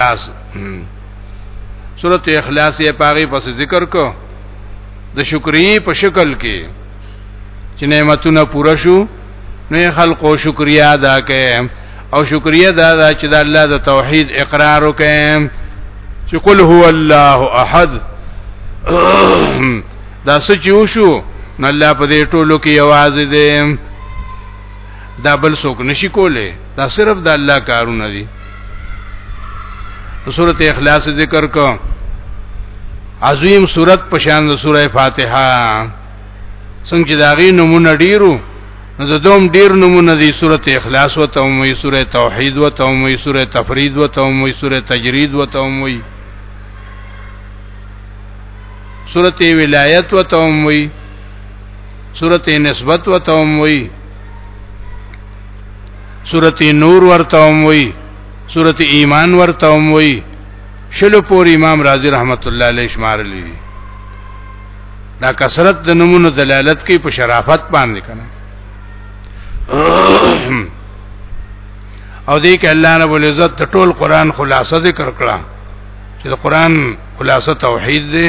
اخلاص سورۃ اخلاص یې پاغي پس ذکر کو د شکرې په شکل کې چې نعمتونه پوره شو نو خلقو شکریا ادا کړي او شکریا دا دا چې د الله د توحید اقرار وکړي چې قل هو الله احد دا سچ یو شو نو الله په دې ټولو کې आवाज دی دا بل څوک نشي کوله دا صرف د الله کارونه دي سورت اخلاص ذکر کو عظیم سورت پشان د سوره فاتحه څنګه چې داغي نمونه ډیرو نو د دوم ډیر نمونه دي سورت اخلاص و تومي سوره توحید و تومي سوره تفرید و تومي سوره تجرید و تومي سورت ولایت و تومي صورت نسبت وتوم وی صورت نور ورتوم وی صورت ایمان ورتوم وی شلو پور امام رازی رحمت الله علیه شمار لیدي دا کثرت د نمونه دلالت کوي په شرافت باندې کنه او دې کې الله رب العزت د ټول قران خلاصه ذکر کړه چې د قران خلاصه توحید دی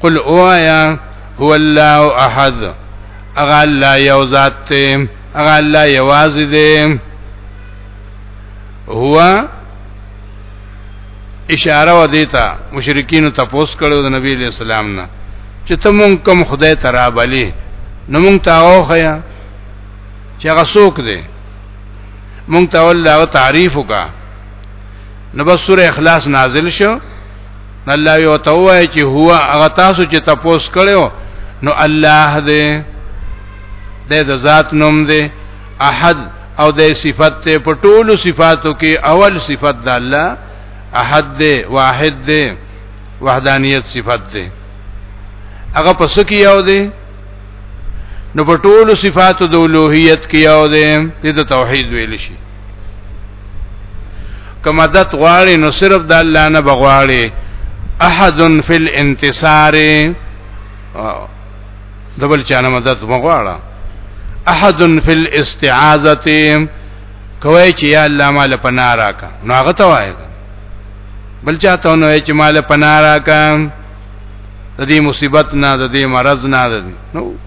قل اوایا هو الله احد اغه الله یو ذات ته اغه الله یواز دی هو اشاره و دیتا مشرکین ته پوس کړو د نبی علیہ السلام نه چې ته مونږ کوم خدای ته را بلی نو مونږ ته اوخیا چې هغه څوک دی مونږ ته الله تعریف وکا نو بس سوره اخلاص نازل شو الله یو ته وای چې هو هغه تاسو چې تاسو کړو نو الله دې د ذات نوم دې احد او د صفت ته په ټولو صفاتو کې اول صفت د الله احد دې واحد دې وحدانیت صفت دې هغه پس کې یو دې نو په ټولو صفاتو د اولوہیت کې یو دې د توحید ویل شي کوم مدد غواړي نو صرف د الله نه بغواړي احد فی الانتصار دبل چانه مدد مغواړه احد فی الاستعاذه کوي چې یا الله مال پناه راکا نو هغه ته وایي بل چاته نو چې مال پناه راکا د دې مصیبت نه د دې مرض نه نو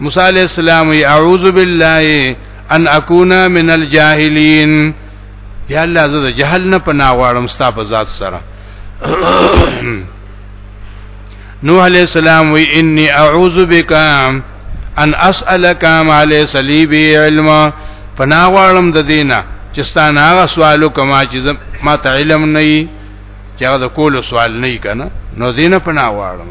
موسی علیہ السلام اعوذ بالله ان اكون من الجاهلين یا الله زه جهل نه پناه غواړم ستا په ذات سره نوح علیہ السلام وی انی اعوذ بک ان اسالک ما ليس لي به علم پناه غواړم د دینه چې ستانه هغه سوالو کما چې ما ته علم نه وي چې هغه د کولو سوال نه وي کنه نو دینه پناه غواړم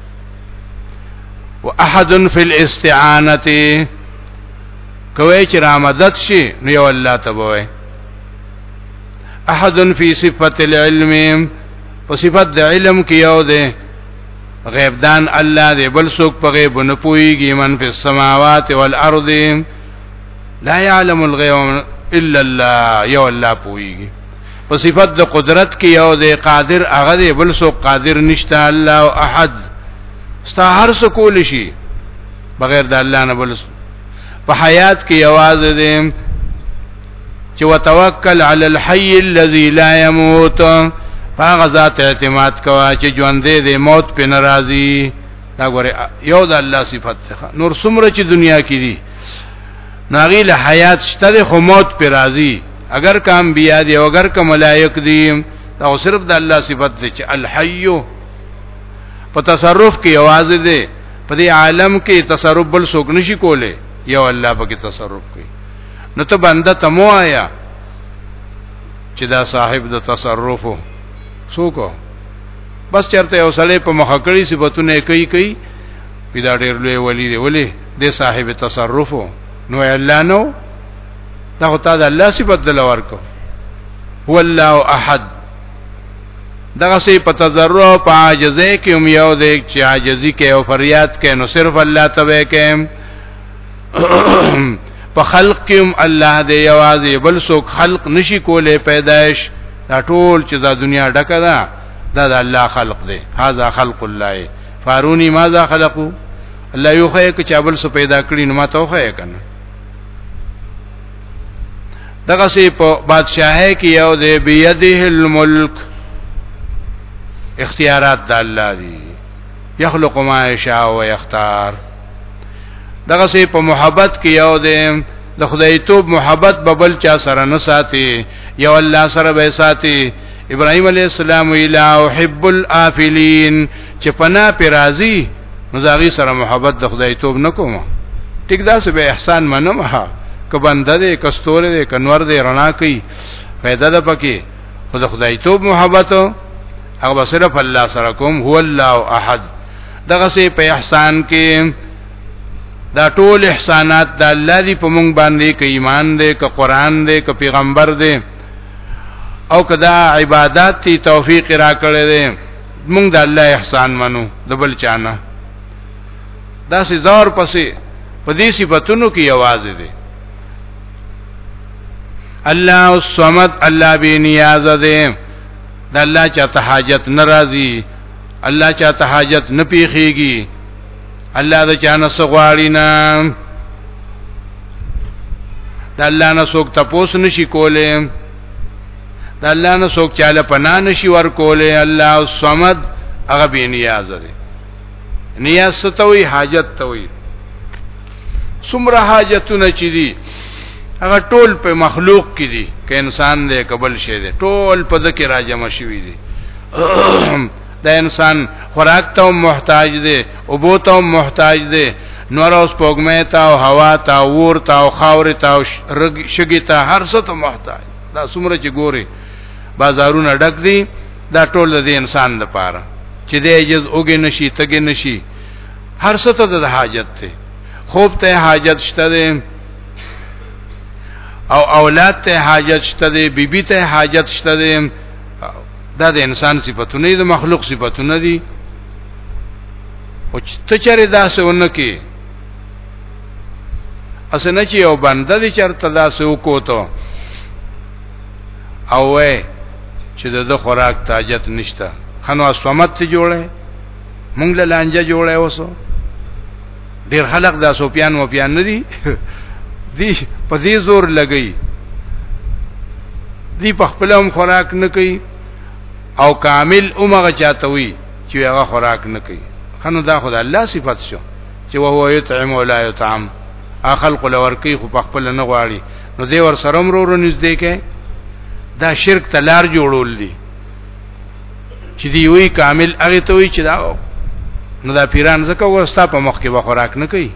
واحد فی الاستعانه کوي چې را مدد شي نو یو الله ته وای احد فی صفت العلم او صفت د علم کې یو دی غیب دان الله دی بل څوک په غیب نه پويږي من فی السماوات والارض لا يعلم الغیب الا الله یو الله پويږي په صفت د قدرت کې یو دی قادر هغه دی بل سو قادر نشته الله احد ستا هر څه کول شي بغیر د الله نه بل په حیات کې आवाज دی چې وتوکل علی الحي الذي لا يموت هغه ذات اعتماد کوا چې ژوند دې موت په ناراضي دا ګوره یو د الله صفت څخه نور څومره چې دنیا کې دي ناغي له حیات شته خو موت پر راضي اگر که انبیاء دی او اگر که ملائک دی او صرف د الله صفت دی چې الحی په تصرف کې आवाज دی په دې عالم کې تصرف بل څوک نشي کوله یو الله پکې تصرف کوي نو ته بنده تمو آیا چې دا صاحب د تصرف څوک بس چرته یو سړی په مخ کړی صفاتونه کوي کوي پیدا ډېر لوی ولی دی ولی د صاحب تصرف نو الله نو دا خو تا د الله صفت دل ورکو هو الله احد دغه سي په تضرع او په عاجزه کې هم یو دی چې عاجزي کې او فریاد کې نو صرف الله ته وې کې په خلق کې هم الله دې یوازې بل څوک خلق نشي کولای پیدائش دا ټول چې دا دنیا ډکه ده دا د الله خلق دی هاذا خلق الله فارونی ماذا خلقو الله یو خې کې چابل سو پیدا کړی نو ما ته خې کنه دغه سی په بادشاہي کې یو دی بيدیه الملک اختیارات د الله دی یخلق ما یشاء و یختار دغه سی په محبت کې یو دی د خدای توب محبت ببل چا سره نه ساتي یو الله سره به ساتي ابراهيم عليه السلام ویلا احب الافلين چې پنا پر راضي نو زاغي سره محبت د خدای توب نکوم ټیک دا سه به احسان منم ها ک بنده دې کستور دې کنور دې رڼا کوي پیدا ده پکې خو د خدای توب محبت هغه صرف الله سره کوم هو الله احد دغه سه په احسان کې دا ټول احسانات د الله دی په مونږ باندې ک ایمان دې ک قران دې ک پیغمبر دې او کدا عبادت تی توفیق را کړی دی موږ د الله احسان منو د بل چانه دا سي زور پسې په دې صفاتونو کې आवाज دی الله الصمد الله بی نیاز دی د الله چاته حاجت ناراضي الله چاته حاجت نه پیخیږي الله د چانه سغواړي نه د الله نه څوک تپوس نشي کولای د الله نه څوک چاله پنا نشي ور کولای الله الصمد هغه به نیاز دی نیاز ستوي حاجت توي څومره حاجتونه چي دي هغه ټول په مخلوق کې دي که انسان دی قبل شي دی ټول په ذکر راجم شوی دی د انسان خوراک ته محتاج دی او بو ته محتاج دی نور اوس پوګمه ته او هوا ته او ور ته او خاور ته او رګ شګی ته هر څه ته محتاج دا څومره چې ګوري بازارونه ډک دي دا ټول د انسان لپاره چې د عجز اوګه نشي تګه نشي هر څه ته د حاجت ته خوب ته حاجت شته دی او اولاد ته حاجت شته دی بیبي ته حاجت شته دی دا د انسان صفاتونه دي د مخلوق صفاتونه دي او چې ته چېرې داسې ونکې اسنه چې یو بنده دې چرته داسې وکوتو او وې چې د خوراک تاجت نشته خنو اسومت ته جوړه مونږ له لانجه جوړه اوسو ډیر خلک دا سوپیان و پیان نه دي دی په دې زور لګي دی په خپل هم خوراک نه کوي او کامل عمر چاته وي چې هغه خوراک نه کوي خنو دا خدای الله صفات شو چې وهو یطعم ولا یطعم اخلق لورکی خو په خپل نه غواړي نو دی ور سره مرور نږدې کې دا شرک تلار جوړول دي چې دی وی کامل هغه ته وی چې دا نو دا پیران زکه ورستا په مخ کې وخوراک نه کوي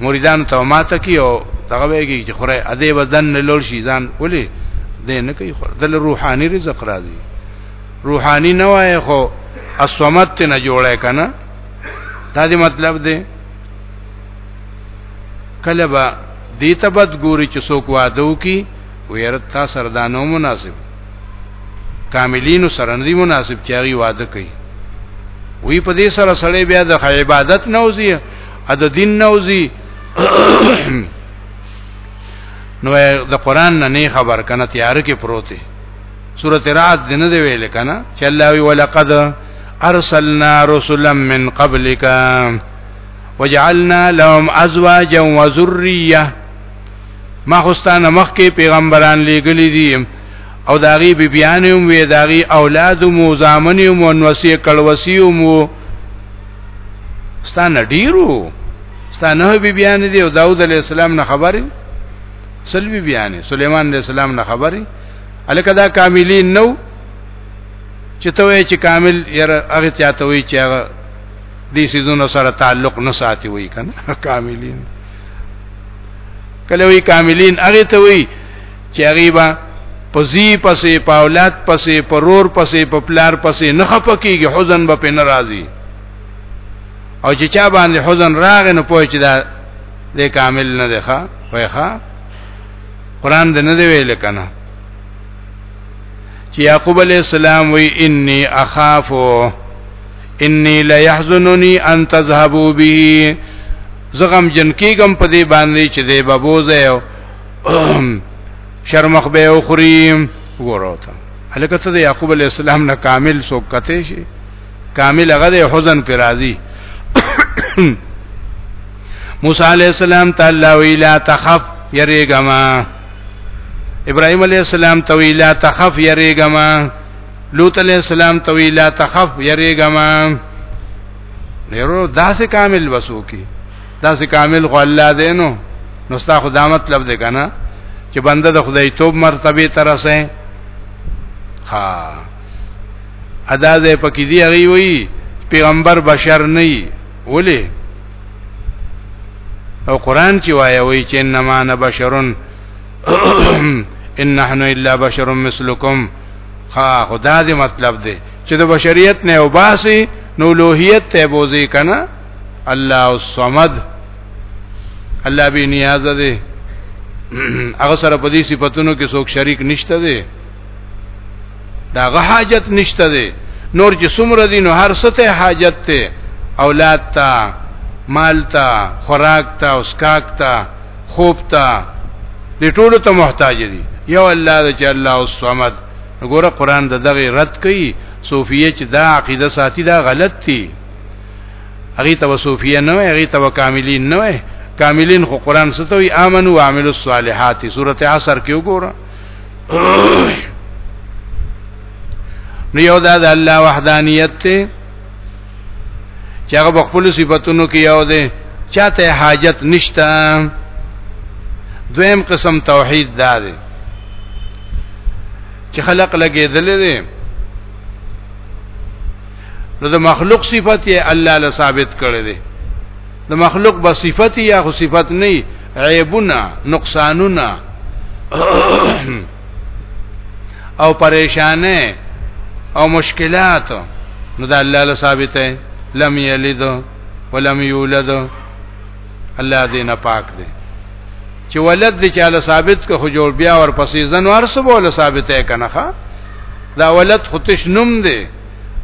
مریدان ته ماته کی او دغه ویږي چې خوره اده بدن نه لور شي ځان ولي دې نه کوي خور دل روحاني رزق راځي روحاني نه وای خو اسومت نه جوړه کنه دا دې مطلب دی کله به دې تبد ګوري چې څوک وادو کی ویرت تا سردانو مناسب کاملینو سره ندی مناسب چې هغه واده کوي وی په دې سره سړی بیا د عبادت نوځي ا د دین نوځي نو د قران نه نه خبر کنه تیار کې پروت دی سورته رات دین دی ویل کنه چې الله وی ولقد ارسلنا رسلا من قبلک وجعلنا لهم ازواجا وذريه ما خوستانه مخکې پیغمبران لېګلې دي او داغي بیبيان هم وي داغي اولاد مو زامن مو نوسي کلوسی مو ستانه ډیرو ستانه بیبيان دي او داوود علی السلام نه خبري سل بیبيان سليمان علی السلام نه خبري الکه دا کاملین نو چې ته وای چې کامل یره هغه چاته وای چې هغه دې سيزونو سره تعلق نه ساتي وي کنه کاملین کله وی کاملین هغه ته وی چې هغه با پزی پسې په اولاد پسې پرور پسې په پلار پسې نه خپکیږي حزن به په ناراضي او چې چا باندې حزن راغ نه پوه چې دا د کامل نه دی ښا وای ښا قران دې نه دی ویل کنه چې یعقوب علی السلام وی انی اخافو انی لیحزننی ان تذهبوا به زغم جن کیګم په دې باندې چې دې ببوزه شرمخ به او خریم ګورو ته هلکه ته د یعقوب علی السلام نه کامل څوک کته شي کامل هغه د حزن پر راضی موسی علی السلام تعالی ویلا تخف یریګما ابراهيم عليه السلام تویلا تخف یریګما لوط علیہ السلام توی لا تخف یریګما نورو داسې کامل وسو کی داسې کامل خو الله دینو نو ستا خدا مطلب دی کنه چې بنده د خدای توب مرتبه ترسه ها ادا دې پکې دی هغه وی پیغمبر بشر نه وی ولی او قران چې وایي وی چې انما انا بشرن ان نحن الا بشر مثلکم ها خدا دې مطلب دی چې د بشریت نه وباسي نو لوهیت ته بوزي کنه الله الصمد الله به نیاز دی هغه سره په دې صفاتونو کې څوک شریک نشته دی دا غ حاجت نشته دی نور چې څومره دي نو هر څه ته حاجت ته اولاد ته مال ته خوراک ته اسکاک ته خوب ته د ټولو ته محتاج دي یو الله د چې الله الصمد وګوره قران د دغه رد کوي صوفیه چې دا عقیده ساتي دا غلط دي هغه ته صوفیه نه هغه ته کاملین نه کاملین خو قران ستوي امنو وعملوا الصالحات سوره عصر کې وګوره نو یو دا د الله وحدانیت ته چې هغه خپل صفاتونو کې یو دی چاته حاجت نشته دویم قسم توحید دا دی چې خلق لګېدل دي نو د مخلوق صفت یې الله له ثابت کړی دی د مخلوق به صفت یا خو صفت نه عیبونه نقصانونه او پریشانه او مشکلات نو دا الله له ثابته لم یلد ولم یولد الله دې نه پاک دی چې ولد دې چاله ثابت کو جوړ بیا ور پسې زنوار سبو له ثابته کنه ښا دا ولد خودش نوم دی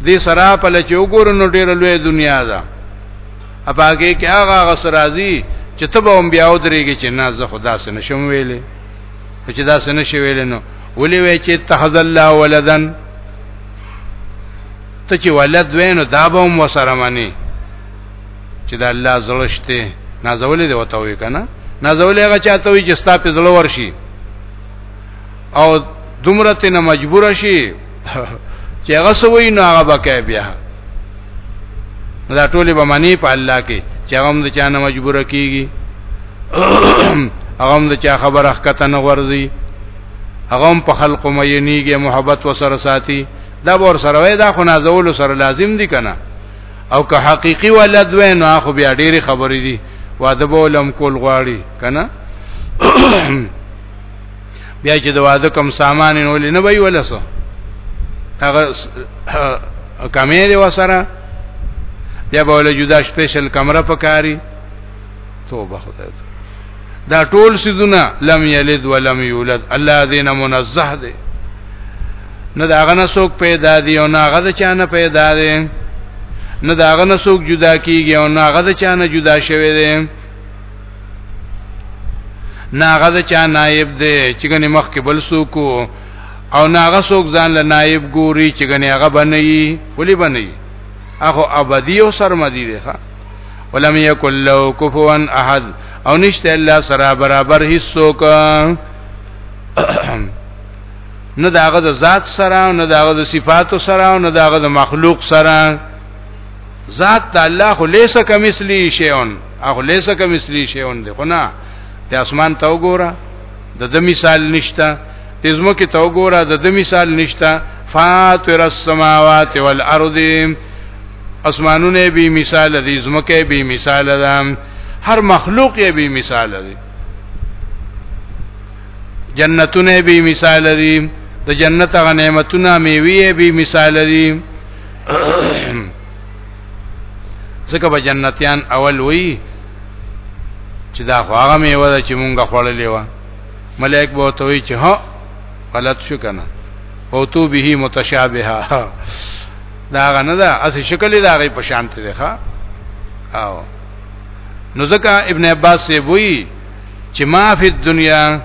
دې سرا په لچ وګور نو ډېر لوی دنیا ده اپاګه کې هغه غسرازي چې تبه هم بیا ودرېږي چې نه زه خدا سره نشم ویلې چې دا سن شي ویل نو ولي وی چې اتخذ الله ولدن ته چې ولد وینو دا به هم وسره مانی چې دا الله زړشته نازولې دی وته وی کنه نازولې هغه چاته وی چې ستا په زړه ورشي او دومره ته مجبور شي چې هغه سوي نو هغه بکې بیا دا ټولې به معنی په الله کې چې هغه هم د چا نه مجبور کیږي هغه هم د چا خبره حقته نه ورزي هغه هم په خلق مینیږي محبت وسره ساتي دا ور سره وای دا خو نازول سره لازم دي کنه او که حقيقي ولد وای نو خو بیا ډېری خبرې دي واده بولم کول غواړي کنه بیا چې د واده کوم سامان نه ولې نه وی ولسو هغه کمې دی وسره بیا به له جدا سپیشل کمره پکاري توبه خدای ته دا ټول سيزونه لم یلد ولم یولد الله دینه منزه دی نه دا غنه سوک پیدا دی او نه غزه چانه پیدا دی نه دا غنه سوک جدا کیږي او نه غزه چانه جدا شوی دی ناغه د چا نائب دی چې غني مخ کې بل سوق او ناغه سوق ځان له نائب ګوري چې غني هغه بنئي ولي بنئي اخو ابدی او سرمدی دی ښا ولم یکل لو کفوا احد او نشته الله سره برابر هیڅ سوق نه داغه د ذات سره نه داغه د صفاتو سره نه داغه د مخلوق سره ذات د الله خو لیس کمثلی شیون اخو لیس کمثلی شیون دی خو نه د اسمان ته وګوره د د مثال نشتا د زمکه ته وګوره د د مثال نشتا فاطر السماوات والارض اسمانونه به مثال دي زمکه به مثال ده هر مخلوق یې به مثال دي جنتونه به مثال دي د جنت غ نعمتونه میوي به مثال دي ځکه به جنتیان اول وی چې دا خو هغه میوه ده چې مونږه خوړلې و ملائک به ته وی چې ها غلط شو کنه او تو به متشابهه دا غنه ده اس شکل دا غي په شان ته ده او نو ځکه ابن عباس سی وی چې ما فی الدنیا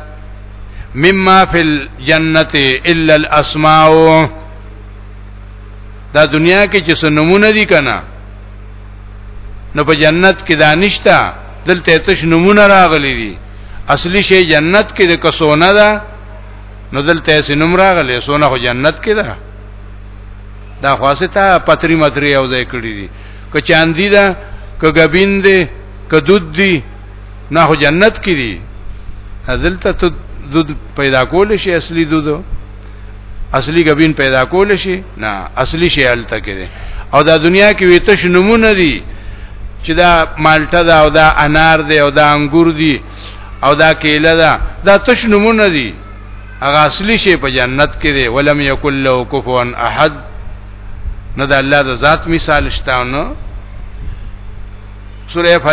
مما فی الجنه الا الاسماء دا دنیا کې چې سنمونه دي کنه نو په جنت کې دانشتا دلته تش نمونه راغلي دي اصلي شی جنت کې د کسونه ده نو دلته سنم راغلي سونه خو جنت کې ده دا خاصه ته پتری متری او ځای کړی دي که چاندی ده که غبین ده که دود دي نه خو جنت کې دي دلته ته دود پیدا کول شي اصلي دود اصلي غبین پیدا کول شي نه اصلي شی الته کې دي او دا دنیا کې ویته شنمونه دي چې دا مالټه ده او دا انار ده او دا انګور دي او دا کیله ده دا تش نمونه دي هغه اصلي شی په جنت کې دی ولم یکل له کفوا احد نه د الله د ذات مثال شته نو سوره